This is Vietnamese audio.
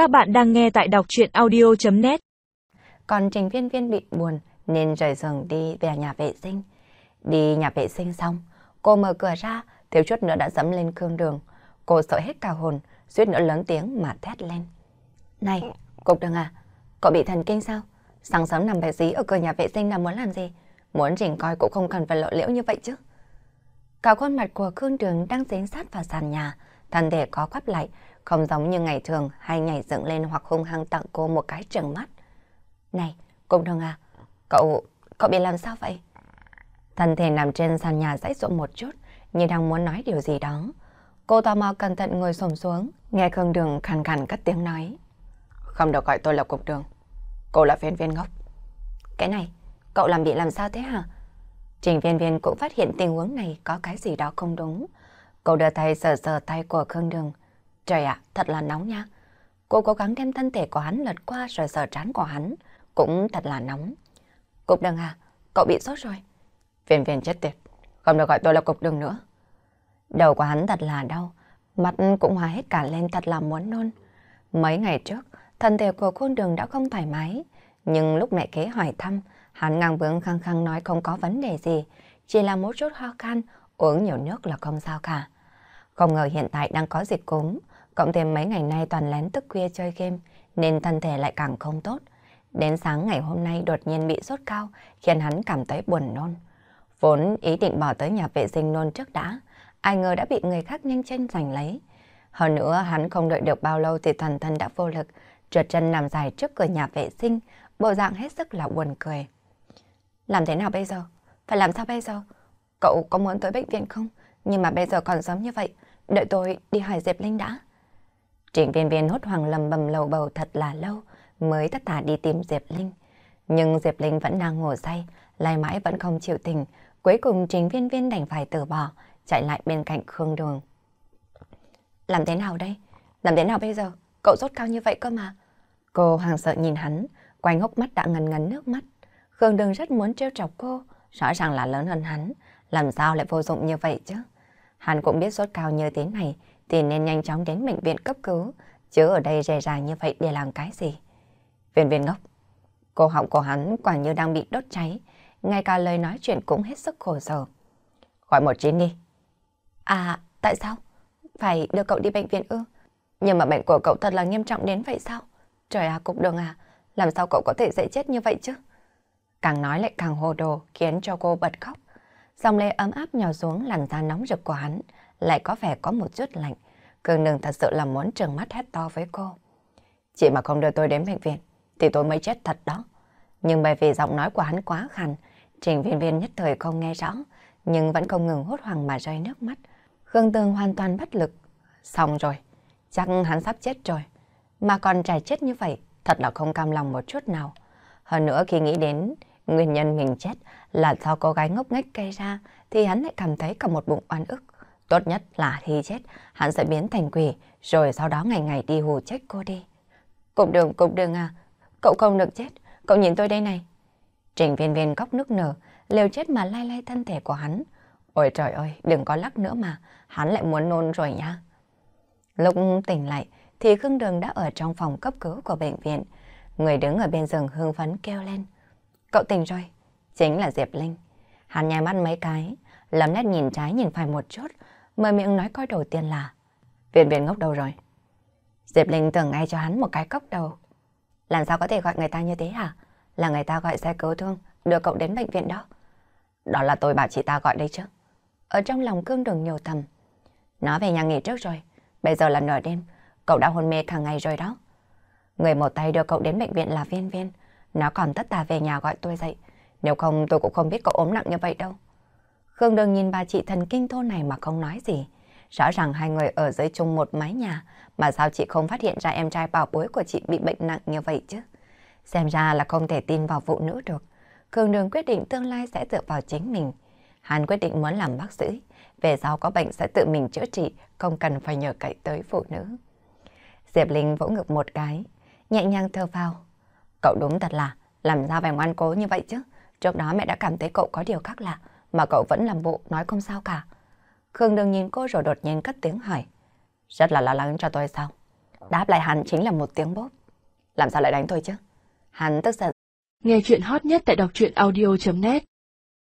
Các bạn đang nghe tại đọc chuyện audio.net Còn Trình Viên Viên bị buồn nên rời giường đi về nhà vệ sinh. Đi nhà vệ sinh xong, cô mở cửa ra, thiếu chút nữa đã dẫm lên cương đường. Cô sợ hết cả hồn, suýt nữa lớn tiếng mà thét lên. Này, cục đường à, cậu bị thần kinh sao? Sáng sớm nằm bé dí ở cửa nhà vệ sinh là muốn làm gì? Muốn Trình coi cũng không cần phải lộ liễu như vậy chứ. Cả khuôn mặt của khương đường đang dính sát vào sàn nhà, thân thể có quắp lại, không giống như ngày thường hay nhảy dựng lên hoặc hung hăng tặng cô một cái trừng mắt. Này, cục đường à, cậu, cậu bị làm sao vậy? Thân thể nằm trên sàn nhà dãy ruộng một chút, như đang muốn nói điều gì đó. Cô tò mò cẩn thận ngồi xổm xuống, nghe Khương Đường khàn khàn cất tiếng nói. Không được gọi tôi là cục đường, cô là viên viên ngốc. Cái này, cậu làm bị làm sao thế hả? Trình viên viên cũng phát hiện tình huống này có cái gì đó không đúng. cậu đưa tay sờ sờ tay của Khương Đường. Trời ạ, thật là nóng nha. Cô cố gắng đem thân thể của hắn lật qua rồi sờ trán của hắn. Cũng thật là nóng. Cục đường à, cậu bị sốt rồi. Viên viên chết tiệt, không được gọi tôi là cục đường nữa. Đầu của hắn thật là đau, mặt cũng hòa hết cả lên thật là muốn nôn. Mấy ngày trước, thân thể của khuôn đường đã không thoải mái. Nhưng lúc mẹ kế hỏi thăm, hắn ngang bướng khăng khăng nói không có vấn đề gì, chỉ là một chút ho khan, uống nhiều nước là không sao cả. Không ngờ hiện tại đang có dịch cúm, cộng thêm mấy ngày nay toàn lén tức khuya chơi game, nên thân thể lại càng không tốt. Đến sáng ngày hôm nay đột nhiên bị sốt cao, khiến hắn cảm thấy buồn nôn. Vốn ý định bỏ tới nhà vệ sinh nôn trước đã, ai ngờ đã bị người khác nhanh chân giành lấy. Hơn nữa hắn không đợi được bao lâu thì toàn thân đã vô lực, trượt chân nằm dài trước cửa nhà vệ sinh, bộ dạng hết sức là buồn cười. Làm thế nào bây giờ? Phải làm sao bây giờ? Cậu có muốn tới bệnh viện không? Nhưng mà bây giờ còn sớm như vậy, đợi tôi đi hỏi Diệp Linh đã. Trịnh viên viên hốt hoảng lầm bầm lầu bầu thật là lâu mới tất tả đi tìm Diệp Linh. Nhưng Diệp Linh vẫn đang ngủ say, lại mãi vẫn không chịu tình. Cuối cùng Trình viên viên đành phải từ bỏ, chạy lại bên cạnh Khương Đường. Làm thế nào đây? Làm thế nào bây giờ? Cậu rốt cao như vậy cơ mà. Cô hoàng sợ nhìn hắn, quanh hốc mắt đã ngần ngấn nước mắt. Khương Đường rất muốn trêu chọc cô, rõ ràng là lớn hơn hắn, làm sao lại vô dụng như vậy chứ? Hắn cũng biết sốt cao như thế này thì nên nhanh chóng đến bệnh viện cấp cứu, chứ ở đây rề rà như vậy để làm cái gì? Viên viên ngốc, cô họng của hắn quả như đang bị đốt cháy, ngay cả lời nói chuyện cũng hết sức khổ sở. Gọi một chín đi. À, tại sao? Phải đưa cậu đi bệnh viện ư? Nhưng mà bệnh của cậu thật là nghiêm trọng đến vậy sao? Trời à, cục đường à, làm sao cậu có thể dễ chết như vậy chứ? Càng nói lại càng hồ đồ, khiến cho cô bật khóc. Dòng lệ ấm áp nhỏ xuống làn da nóng rực của hắn, lại có vẻ có một chút lạnh. Cường đừng thật sự là muốn trừng mắt hét to với cô. Chị mà không đưa tôi đến bệnh viện, thì tôi mới chết thật đó. Nhưng bởi vì giọng nói của hắn quá khàn, trình viên viên nhất thời không nghe rõ, nhưng vẫn không ngừng hốt hoảng mà rơi nước mắt. Khương Tường hoàn toàn bất lực. Xong rồi, chắc hắn sắp chết rồi. Mà còn trẻ chết như vậy, thật là không cam lòng một chút nào. Hơn nữa khi nghĩ đến nguyên nhân mình chết là do cô gái ngốc nghếch gây ra, thì hắn lại cảm thấy cả một bụng oan ức. Tốt nhất là khi chết, hắn sẽ biến thành quỷ, rồi sau đó ngày ngày đi hù chết cô đi. Cục đường, cục đường à, cậu không được chết, cậu nhìn tôi đây này. Trình viên viên khóc nước nở, liều chết mà lay lay thân thể của hắn. Ôi trời ơi, đừng có lắc nữa mà, hắn lại muốn nôn rồi nha. Lúc tỉnh lại, thì Khương Đường đã ở trong phòng cấp cứu của bệnh viện. Người đứng ở bên giường hương phấn kêu lên. Cậu tỉnh rồi, chính là Diệp Linh. Hắn nhai mắt mấy cái, lấm nét nhìn trái nhìn phải một chút, mở miệng nói coi đầu tiên là Viện viện ngốc đầu rồi. Diệp Linh tưởng ngay cho hắn một cái cốc đầu. Làm sao có thể gọi người ta như thế hả? Là người ta gọi xe cứu thương, đưa cậu đến bệnh viện đó. Đó là tôi bảo chị ta gọi đây chứ. Ở trong lòng cương đường nhiều thầm. Nó về nhà nghỉ trước rồi. Bây giờ là nửa đêm. Cậu đã hôn mê cả ngày rồi đó. Người một tay đưa cậu đến bệnh viện là viên viên. Nó còn tất tà về nhà gọi tôi dậy. Nếu không tôi cũng không biết cậu ốm nặng như vậy đâu. Khương Đường nhìn bà chị thần kinh thôn này mà không nói gì. Rõ ràng hai người ở dưới chung một mái nhà, mà sao chị không phát hiện ra em trai bảo bối của chị bị bệnh nặng như vậy chứ? Xem ra là không thể tin vào phụ nữ được. Khương Đường quyết định tương lai sẽ dựa vào chính mình. Hắn quyết định muốn làm bác sĩ, về sau có bệnh sẽ tự mình chữa trị, không cần phải nhờ cậy tới phụ nữ. Diệp Linh vỗ ngực một cái, nhẹ nhàng thơ vào. Cậu đúng thật là, làm sao phải ngoan cố như vậy chứ? Trước đó mẹ đã cảm thấy cậu có điều khác lạ, mà cậu vẫn làm bộ nói không sao cả. Khương đừng nhìn cô rồi đột nhiên cất tiếng hỏi. Rất là lo lắng cho tôi sao? Đáp lại hắn chính là một tiếng bốp. Làm sao lại đánh tôi chứ? Hắn tức giận. Nghe chuyện hot nhất tại đọc truyện audio.net